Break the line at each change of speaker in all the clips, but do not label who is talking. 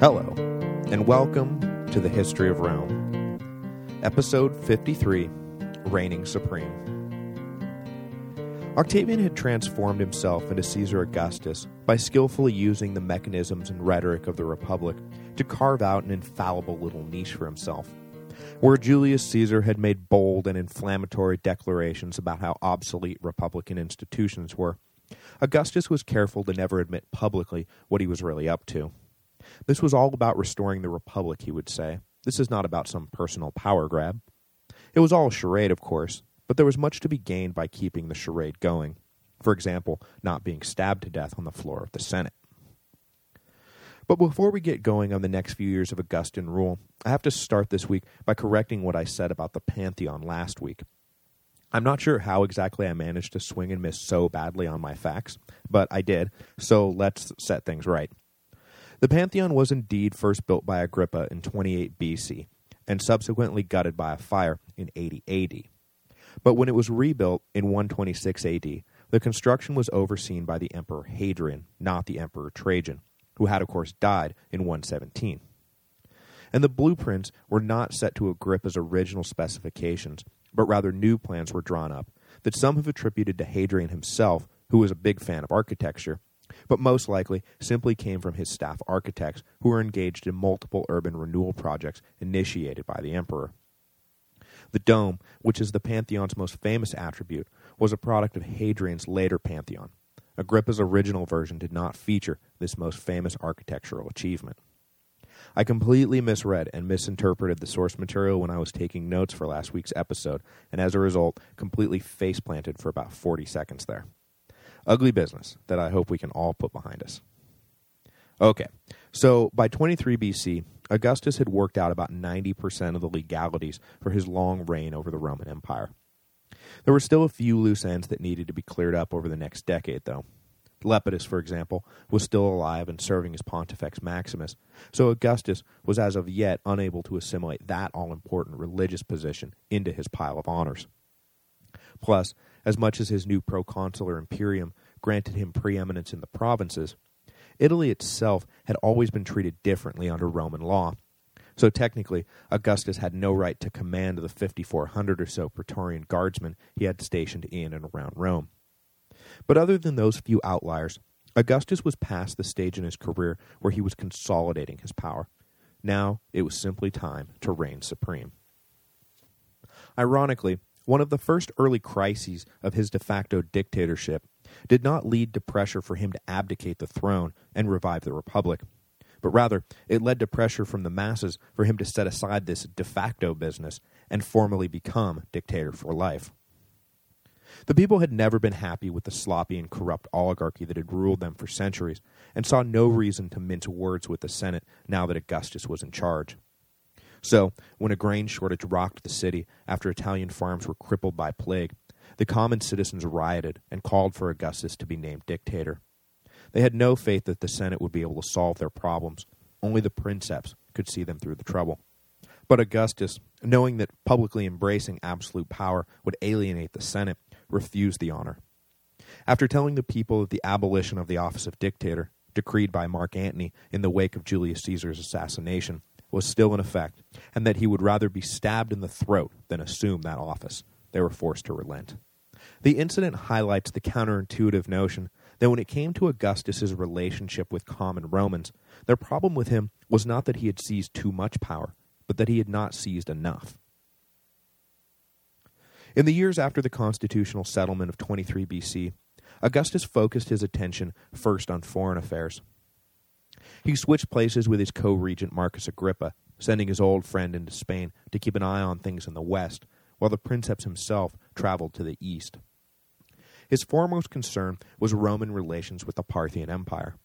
Hello, and welcome to the History of Rome. Episode 53, Reigning Supreme. Octavian had transformed himself into Caesar Augustus by skillfully using the mechanisms and rhetoric of the Republic to carve out an infallible little niche for himself. Where Julius Caesar had made bold and inflammatory declarations about how obsolete Republican institutions were, Augustus was careful to never admit publicly what he was really up to. This was all about restoring the Republic, he would say. This is not about some personal power grab. It was all a charade, of course, but there was much to be gained by keeping the charade going. For example, not being stabbed to death on the floor of the Senate. But before we get going on the next few years of Augustan rule, I have to start this week by correcting what I said about the Pantheon last week. I'm not sure how exactly I managed to swing and miss so badly on my facts, but I did, so let's set things right. The Pantheon was indeed first built by Agrippa in 28 BC, and subsequently gutted by a fire in 80 AD. But when it was rebuilt in 126 AD, the construction was overseen by the Emperor Hadrian, not the Emperor Trajan, who had of course died in 117. And the blueprints were not set to Agrippa's original specifications, but rather new plans were drawn up that some have attributed to Hadrian himself, who was a big fan of architecture, but most likely simply came from his staff architects who were engaged in multiple urban renewal projects initiated by the emperor. The dome, which is the Pantheon's most famous attribute, was a product of Hadrian's later Pantheon. Agrippa's original version did not feature this most famous architectural achievement. I completely misread and misinterpreted the source material when I was taking notes for last week's episode, and as a result, completely face-planted for about 40 seconds there. Ugly business that I hope we can all put behind us. Okay, so by 23 BC, Augustus had worked out about 90% of the legalities for his long reign over the Roman Empire. There were still a few loose ends that needed to be cleared up over the next decade, though. Lepidus, for example, was still alive and serving as Pontifex Maximus, so Augustus was as of yet unable to assimilate that all-important religious position into his pile of honors. Plus, as much as his new proconsular imperium granted him preeminence in the provinces, Italy itself had always been treated differently under Roman law. So technically, Augustus had no right to command the 5,400 or so Praetorian guardsmen he had stationed in and around Rome. But other than those few outliers, Augustus was past the stage in his career where he was consolidating his power. Now it was simply time to reign supreme. Ironically, one of the first early crises of his de facto dictatorship did not lead to pressure for him to abdicate the throne and revive the republic, but rather it led to pressure from the masses for him to set aside this de facto business and formally become dictator for life. The people had never been happy with the sloppy and corrupt oligarchy that had ruled them for centuries, and saw no reason to mince words with the Senate now that Augustus was in charge. So, when a grain shortage rocked the city after Italian farms were crippled by plague, the common citizens rioted and called for Augustus to be named dictator. They had no faith that the Senate would be able to solve their problems. Only the princeps could see them through the trouble. But Augustus, knowing that publicly embracing absolute power would alienate the Senate, refused the honor. After telling the people that the abolition of the office of dictator, decreed by Mark Antony in the wake of Julius Caesar's assassination, was still in effect, and that he would rather be stabbed in the throat than assume that office. They were forced to relent. The incident highlights the counterintuitive notion that when it came to Augustus's relationship with common Romans, their problem with him was not that he had seized too much power, but that he had not seized enough. In the years after the constitutional settlement of 23 BC, Augustus focused his attention first on foreign affairs. He switched places with his co-regent Marcus Agrippa, sending his old friend into Spain to keep an eye on things in the west, while the princeps himself traveled to the east. His foremost concern was Roman relations with the Parthian Empire.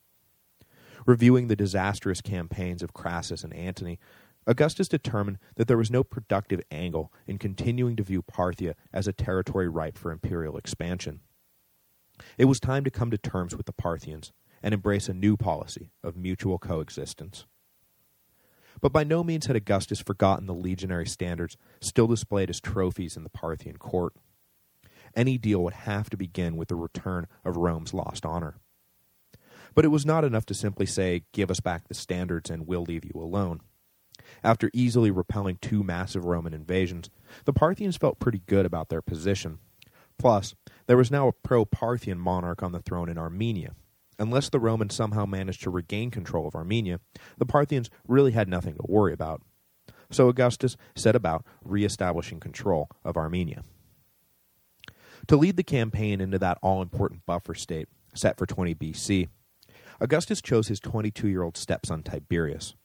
Reviewing the disastrous campaigns of Crassus and Antony, Augustus determined that there was no productive angle in continuing to view Parthia as a territory ripe for imperial expansion. It was time to come to terms with the Parthians, and embrace a new policy of mutual coexistence. But by no means had Augustus forgotten the legionary standards still displayed as trophies in the Parthian court. Any deal would have to begin with the return of Rome's lost honor. But it was not enough to simply say, give us back the standards and we'll leave you alone. After easily repelling two massive Roman invasions, the Parthians felt pretty good about their position. Plus, there was now a pro-Parthian monarch on the throne in Armenia. Unless the Romans somehow managed to regain control of Armenia, the Parthians really had nothing to worry about. So Augustus set about re-establishing control of Armenia. To lead the campaign into that all-important buffer state, set for 20 BC, Augustus chose his 22-year-old stepson Tiberius.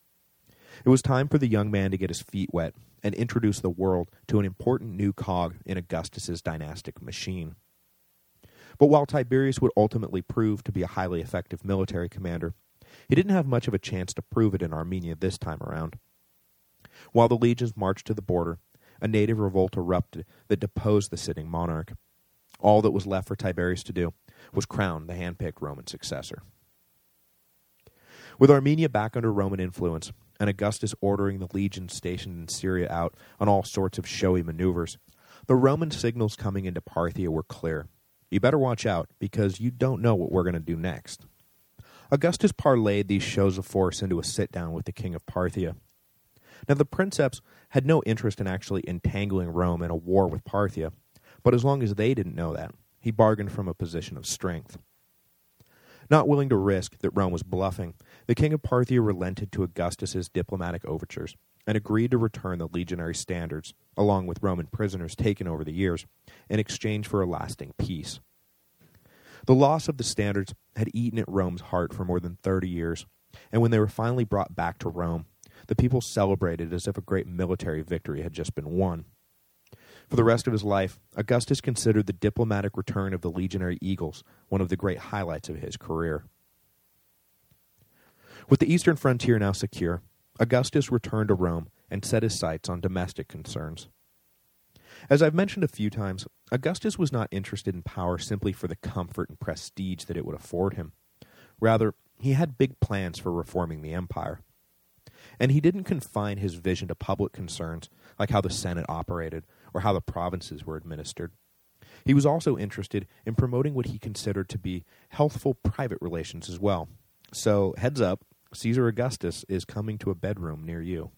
It was time for the young man to get his feet wet and introduce the world to an important new cog in Augustus's dynastic machine. But while Tiberius would ultimately prove to be a highly effective military commander, he didn't have much of a chance to prove it in Armenia this time around. While the legions marched to the border, a native revolt erupted that deposed the sitting monarch. All that was left for Tiberius to do was crown the hand-picked Roman successor. With Armenia back under Roman influence, and Augustus ordering the legions stationed in Syria out on all sorts of showy maneuvers, the Roman signals coming into Parthia were clear. You better watch out, because you don't know what we're going to do next. Augustus parlayed these shows of force into a sit-down with the king of Parthia. Now, the princeps had no interest in actually entangling Rome in a war with Parthia, but as long as they didn't know that, he bargained from a position of strength. Not willing to risk that Rome was bluffing, the king of Parthia relented to Augustus's diplomatic overtures and agreed to return the legionary standards, along with Roman prisoners taken over the years, in exchange for a lasting peace. The loss of the standards had eaten at Rome's heart for more than 30 years, and when they were finally brought back to Rome, the people celebrated as if a great military victory had just been won. For the rest of his life, Augustus considered the diplomatic return of the legionary eagles one of the great highlights of his career. With the eastern frontier now secure, Augustus returned to Rome and set his sights on domestic concerns. As I've mentioned a few times, Augustus was not interested in power simply for the comfort and prestige that it would afford him. Rather, he had big plans for reforming the empire. And he didn't confine his vision to public concerns, like how the Senate operated or how the provinces were administered. He was also interested in promoting what he considered to be healthful private relations as well. So, heads up, Caesar Augustus is coming to a bedroom near you.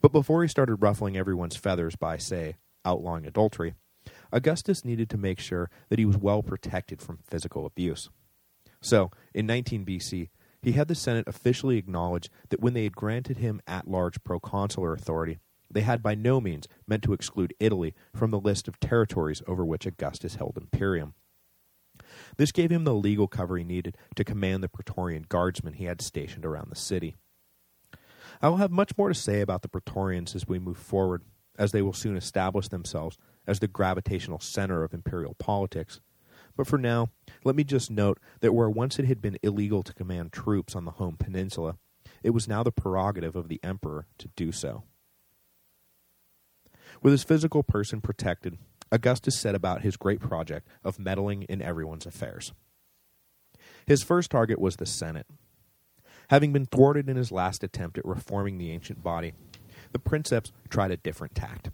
But before he started ruffling everyone's feathers by, say, outlawing adultery, Augustus needed to make sure that he was well protected from physical abuse. So, in 19 BC, he had the Senate officially acknowledge that when they had granted him at-large proconsular authority, they had by no means meant to exclude Italy from the list of territories over which Augustus held imperium. This gave him the legal cover he needed to command the Praetorian guardsmen he had stationed around the city. I will have much more to say about the Praetorians as we move forward, as they will soon establish themselves as the gravitational center of imperial politics. But for now, let me just note that where once it had been illegal to command troops on the home peninsula, it was now the prerogative of the emperor to do so. With his physical person protected, Augustus set about his great project of meddling in everyone's affairs. His first target was the Senate. Having been thwarted in his last attempt at reforming the ancient body, the princeps tried a different tact.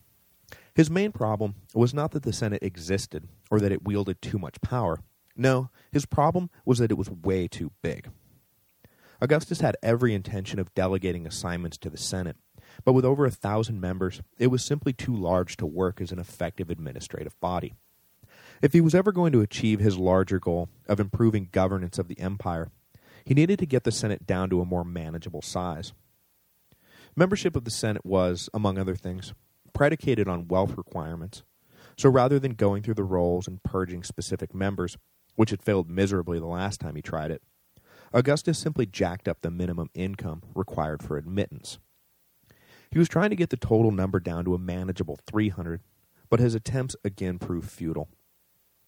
His main problem was not that the Senate existed or that it wielded too much power. No, his problem was that it was way too big. Augustus had every intention of delegating assignments to the Senate, but with over a thousand members, it was simply too large to work as an effective administrative body. If he was ever going to achieve his larger goal of improving governance of the empire, he needed to get the Senate down to a more manageable size. Membership of the Senate was, among other things, predicated on wealth requirements, so rather than going through the rolls and purging specific members, which had failed miserably the last time he tried it, Augustus simply jacked up the minimum income required for admittance. He was trying to get the total number down to a manageable 300, but his attempts again proved futile.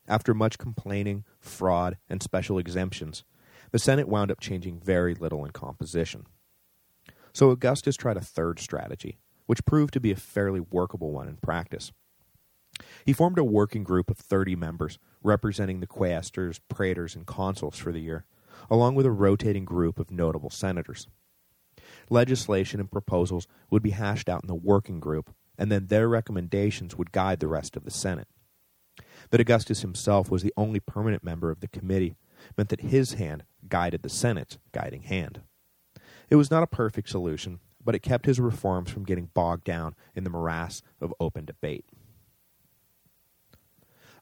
After much complaining, fraud, and special exemptions, the Senate wound up changing very little in composition. So Augustus tried a third strategy, which proved to be a fairly workable one in practice. He formed a working group of 30 members, representing the quaestors, praetors, and consuls for the year, along with a rotating group of notable senators legislation and proposals would be hashed out in the working group, and then their recommendations would guide the rest of the Senate. That Augustus himself was the only permanent member of the committee meant that his hand guided the Senate's guiding hand. It was not a perfect solution, but it kept his reforms from getting bogged down in the morass of open debate.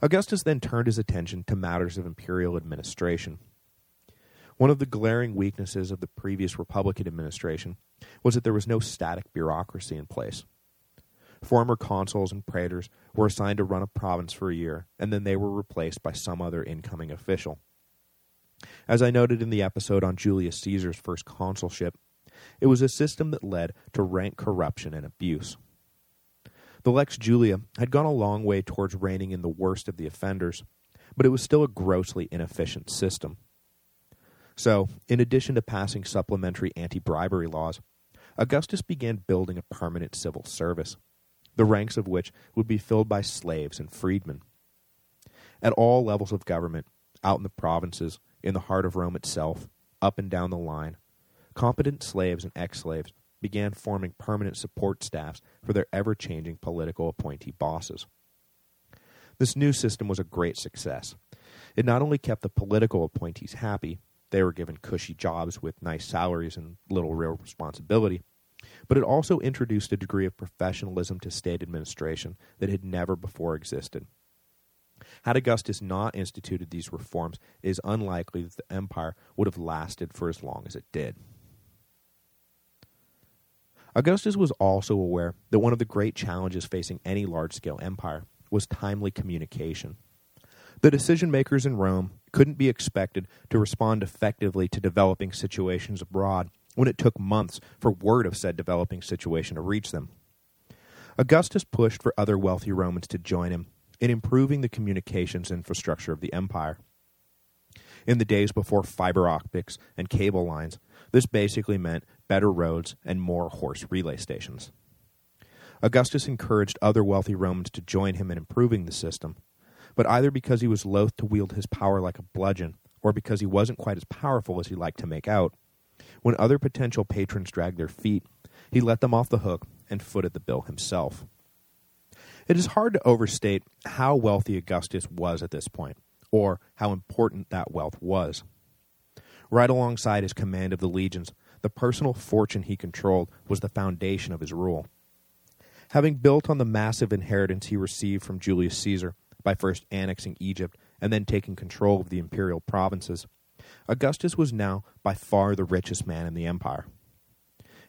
Augustus then turned his attention to matters of imperial administration. One of the glaring weaknesses of the previous Republican administration was that there was no static bureaucracy in place. Former consuls and praetors were assigned to run a province for a year, and then they were replaced by some other incoming official. As I noted in the episode on Julius Caesar's first consulship, it was a system that led to rank corruption and abuse. The Lex Julia had gone a long way towards reining in the worst of the offenders, but it was still a grossly inefficient system. So, in addition to passing supplementary anti-bribery laws, Augustus began building a permanent civil service, the ranks of which would be filled by slaves and freedmen. At all levels of government, out in the provinces, in the heart of Rome itself, up and down the line, competent slaves and ex-slaves began forming permanent support staffs for their ever-changing political appointee bosses. This new system was a great success. It not only kept the political appointees happy, they were given cushy jobs with nice salaries and little real responsibility, but it also introduced a degree of professionalism to state administration that had never before existed. Had Augustus not instituted these reforms, it is unlikely that the empire would have lasted for as long as it did. Augustus was also aware that one of the great challenges facing any large-scale empire was timely communication. The decision-makers in Rome couldn't be expected to respond effectively to developing situations abroad when it took months for word of said developing situation to reach them. Augustus pushed for other wealthy Romans to join him in improving the communications infrastructure of the empire. In the days before fiber optics and cable lines, this basically meant better roads and more horse relay stations. Augustus encouraged other wealthy Romans to join him in improving the system, but either because he was loath to wield his power like a bludgeon, or because he wasn't quite as powerful as he liked to make out, when other potential patrons dragged their feet, he let them off the hook and footed the bill himself. It is hard to overstate how wealthy Augustus was at this point, or how important that wealth was. Right alongside his command of the legions, the personal fortune he controlled was the foundation of his rule. Having built on the massive inheritance he received from Julius Caesar by first annexing Egypt and then taking control of the imperial provinces, Augustus was now by far the richest man in the empire.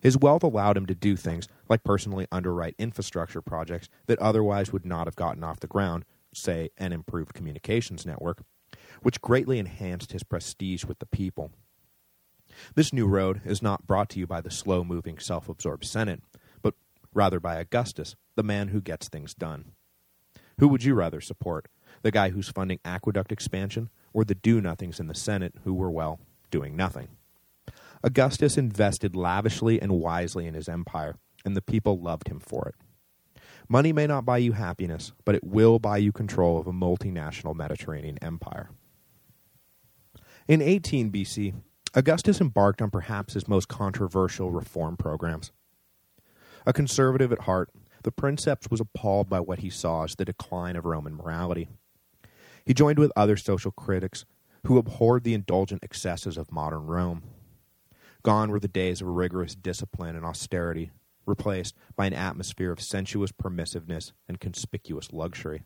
His wealth allowed him to do things like personally underwrite infrastructure projects that otherwise would not have gotten off the ground, say an improved communications network, which greatly enhanced his prestige with the people. This new road is not brought to you by the slow-moving, self-absorbed Senate, but rather by Augustus, the man who gets things done. Who would you rather support? The guy who's funding aqueduct expansion, or the do-nothings in the Senate who were, well, doing nothing? Augustus invested lavishly and wisely in his empire, and the people loved him for it. Money may not buy you happiness, but it will buy you control of a multinational Mediterranean empire. In 18 BC, Augustus embarked on perhaps his most controversial reform programs. A conservative at heart, the princeps was appalled by what he saw as the decline of Roman morality. He joined with other social critics who abhorred the indulgent excesses of modern Rome. Gone were the days of rigorous discipline and austerity, replaced by an atmosphere of sensuous permissiveness and conspicuous luxury.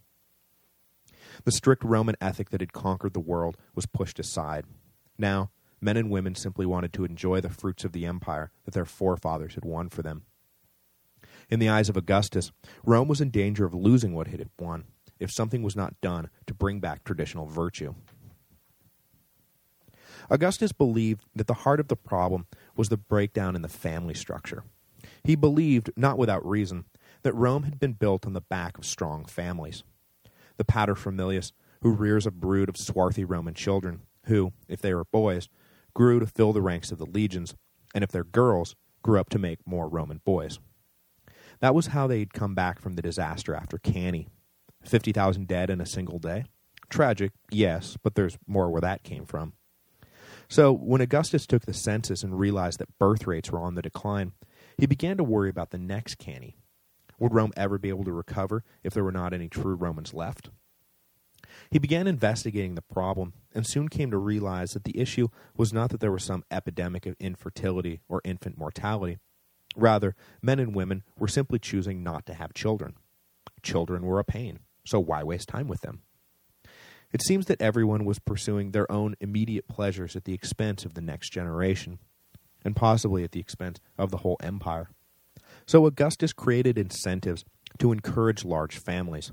The strict Roman ethic that had conquered the world was pushed aside. Now, men and women simply wanted to enjoy the fruits of the empire that their forefathers had won for them. In the eyes of Augustus, Rome was in danger of losing what it had won if something was not done to bring back traditional virtue. Augustus believed that the heart of the problem was the breakdown in the family structure. He believed, not without reason, that Rome had been built on the back of strong families. The paterfamilias, who rears a brood of swarthy Roman children, who, if they were boys, grew to fill the ranks of the legions, and if they're girls, grew up to make more Roman boys. That was how they'd come back from the disaster after Cannae. 50,000 dead in a single day. Tragic, yes, but there's more where that came from. So, when Augustus took the census and realized that birth rates were on the decline, he began to worry about the next Cannae. Would Rome ever be able to recover if there were not any true Romans left? He began investigating the problem and soon came to realize that the issue was not that there was some epidemic of infertility or infant mortality. Rather, men and women were simply choosing not to have children. Children were a pain, so why waste time with them? It seems that everyone was pursuing their own immediate pleasures at the expense of the next generation, and possibly at the expense of the whole empire. So Augustus created incentives to encourage large families.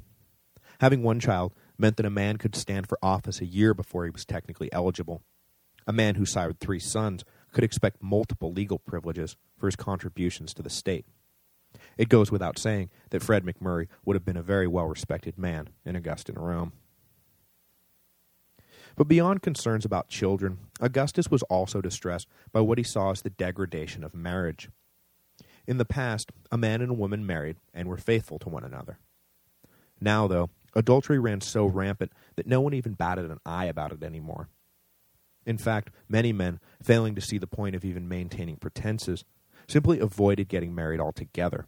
Having one child meant that a man could stand for office a year before he was technically eligible. A man who sired three sons could expect multiple legal privileges for his contributions to the state. It goes without saying that Fred MacMurray would have been a very well-respected man in Augustan Rome. But beyond concerns about children, Augustus was also distressed by what he saw as the degradation of marriage. In the past, a man and a woman married and were faithful to one another. Now, though, adultery ran so rampant that no one even batted an eye about it anymore. In fact, many men, failing to see the point of even maintaining pretenses, simply avoided getting married altogether.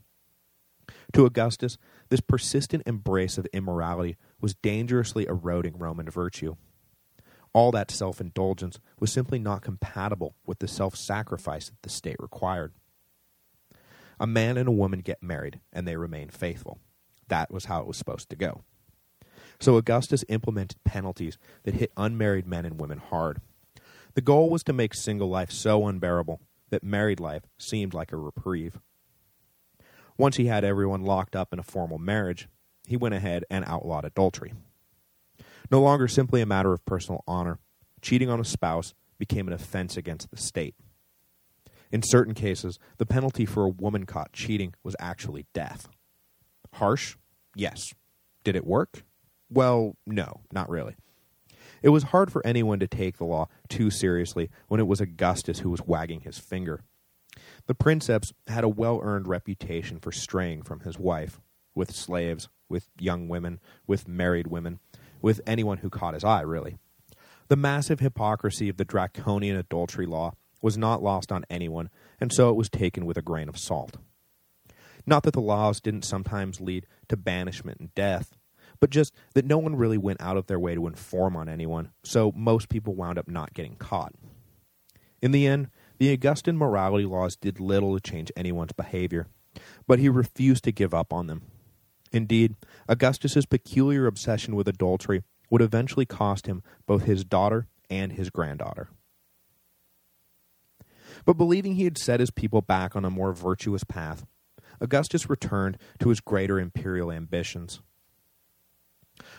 To Augustus, this persistent embrace of immorality was dangerously eroding Roman virtue all that self-indulgence was simply not compatible with the self-sacrifice that the state required. A man and a woman get married, and they remain faithful. That was how it was supposed to go. So Augustus implemented penalties that hit unmarried men and women hard. The goal was to make single life so unbearable that married life seemed like a reprieve. Once he had everyone locked up in a formal marriage, he went ahead and outlawed adultery. No longer simply a matter of personal honor, cheating on a spouse became an offense against the state. In certain cases, the penalty for a woman caught cheating was actually death. Harsh? Yes. Did it work? Well, no, not really. It was hard for anyone to take the law too seriously when it was Augustus who was wagging his finger. The princeps had a well-earned reputation for straying from his wife, with slaves, with young women, with married women, with anyone who caught his eye, really. The massive hypocrisy of the draconian adultery law was not lost on anyone, and so it was taken with a grain of salt. Not that the laws didn't sometimes lead to banishment and death, but just that no one really went out of their way to inform on anyone, so most people wound up not getting caught. In the end, the Augustan morality laws did little to change anyone's behavior, but he refused to give up on them. Indeed, Augustus's peculiar obsession with adultery would eventually cost him both his daughter and his granddaughter. But believing he had set his people back on a more virtuous path, Augustus returned to his greater imperial ambitions.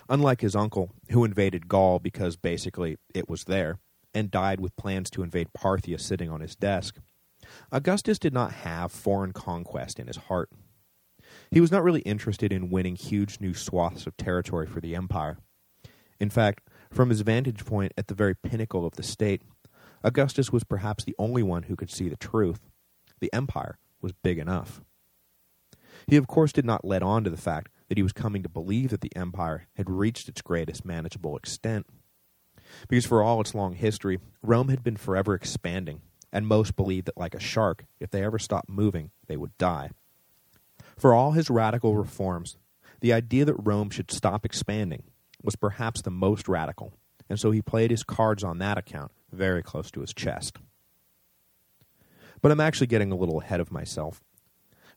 Unlike his uncle, who invaded Gaul because basically it was there, and died with plans to invade Parthia sitting on his desk, Augustus did not have foreign conquest in his heart. He was not really interested in winning huge new swaths of territory for the empire. In fact, from his vantage point at the very pinnacle of the state, Augustus was perhaps the only one who could see the truth. The empire was big enough. He of course did not let on to the fact that he was coming to believe that the empire had reached its greatest manageable extent. Because for all its long history, Rome had been forever expanding, and most believed that like a shark, if they ever stopped moving, they would die. For all his radical reforms, the idea that Rome should stop expanding was perhaps the most radical, and so he played his cards on that account very close to his chest. But I'm actually getting a little ahead of myself.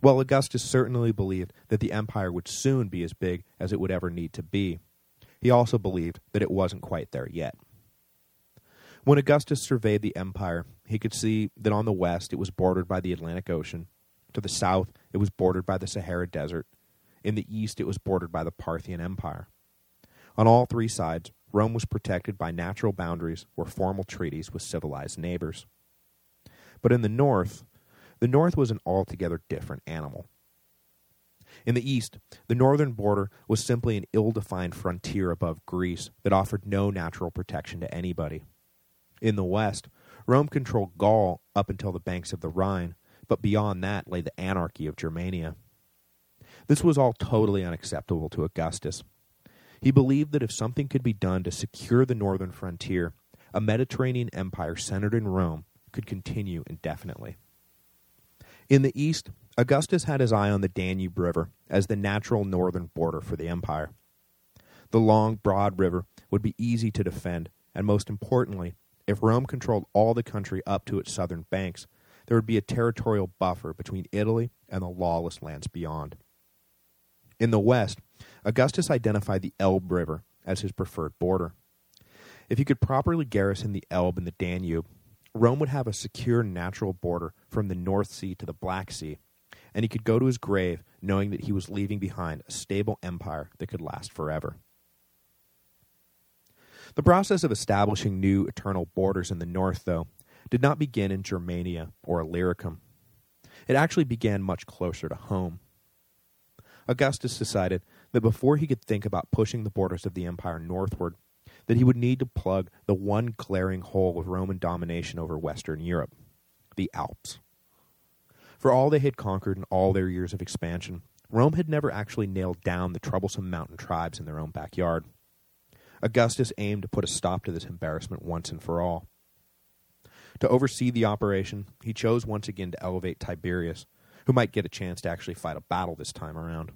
While Augustus certainly believed that the empire would soon be as big as it would ever need to be, he also believed that it wasn't quite there yet. When Augustus surveyed the empire, he could see that on the west it was bordered by the Atlantic Ocean, to the south, it was bordered by the Sahara Desert. In the east, it was bordered by the Parthian Empire. On all three sides, Rome was protected by natural boundaries or formal treaties with civilized neighbors. But in the north, the north was an altogether different animal. In the east, the northern border was simply an ill-defined frontier above Greece that offered no natural protection to anybody. In the west, Rome controlled Gaul up until the banks of the Rhine, but beyond that lay the anarchy of Germania. This was all totally unacceptable to Augustus. He believed that if something could be done to secure the northern frontier, a Mediterranean empire centered in Rome could continue indefinitely. In the east, Augustus had his eye on the Danube River as the natural northern border for the empire. The long, broad river would be easy to defend, and most importantly, if Rome controlled all the country up to its southern banks, there would be a territorial buffer between Italy and the lawless lands beyond. In the west, Augustus identified the Elbe River as his preferred border. If he could properly garrison the Elbe and the Danube, Rome would have a secure natural border from the North Sea to the Black Sea, and he could go to his grave knowing that he was leaving behind a stable empire that could last forever. The process of establishing new eternal borders in the north, though, did not begin in Germania or Illyricum. It actually began much closer to home. Augustus decided that before he could think about pushing the borders of the empire northward, that he would need to plug the one glaring hole of Roman domination over Western Europe, the Alps. For all they had conquered in all their years of expansion, Rome had never actually nailed down the troublesome mountain tribes in their own backyard. Augustus aimed to put a stop to this embarrassment once and for all. To oversee the operation, he chose once again to elevate Tiberius, who might get a chance to actually fight a battle this time around.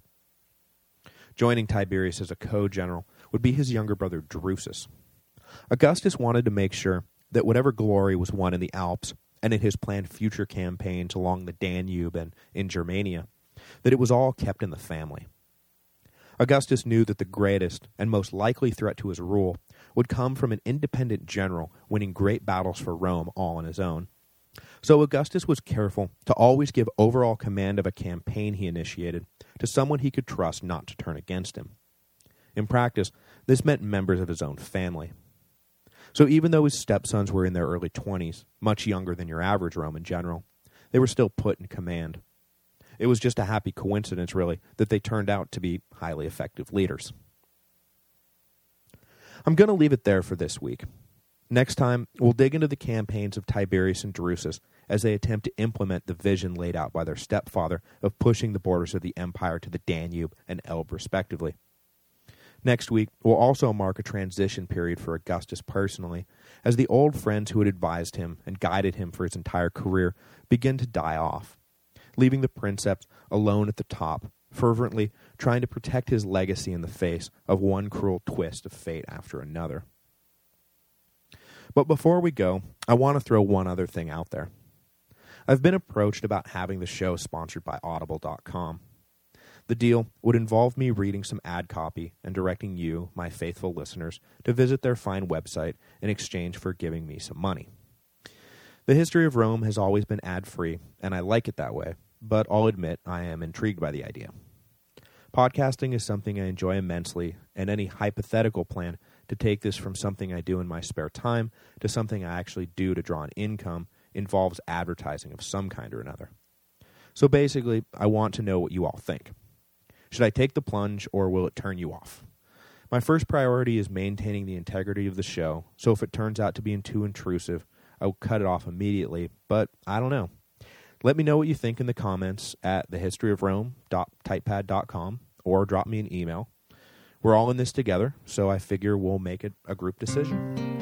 Joining Tiberius as a co-general would be his younger brother Drusus. Augustus wanted to make sure that whatever glory was won in the Alps and in his planned future campaigns along the Danube and in Germania, that it was all kept in the family. Augustus knew that the greatest and most likely threat to his rule would come from an independent general winning great battles for Rome all on his own. So Augustus was careful to always give overall command of a campaign he initiated to someone he could trust not to turn against him. In practice, this meant members of his own family. So even though his stepsons were in their early 20s, much younger than your average Roman general, they were still put in command. It was just a happy coincidence, really, that they turned out to be highly effective leaders. I'm going to leave it there for this week. Next time, we'll dig into the campaigns of Tiberius and Drusus as they attempt to implement the vision laid out by their stepfather of pushing the borders of the empire to the Danube and Elbe respectively. Next week, will also mark a transition period for Augustus personally, as the old friends who had advised him and guided him for his entire career begin to die off leaving the princeps alone at the top, fervently trying to protect his legacy in the face of one cruel twist of fate after another. But before we go, I want to throw one other thing out there. I've been approached about having the show sponsored by Audible.com. The deal would involve me reading some ad copy and directing you, my faithful listeners, to visit their fine website in exchange for giving me some money. The history of Rome has always been ad-free, and I like it that way but I'll admit I am intrigued by the idea. Podcasting is something I enjoy immensely, and any hypothetical plan to take this from something I do in my spare time to something I actually do to draw an income involves advertising of some kind or another. So basically, I want to know what you all think. Should I take the plunge, or will it turn you off? My first priority is maintaining the integrity of the show, so if it turns out to be too intrusive, I will cut it off immediately, but I don't know. Let me know what you think in the comments at thehistoryofrome.typepad.com or drop me an email. We're all in this together, so I figure we'll make it a group decision.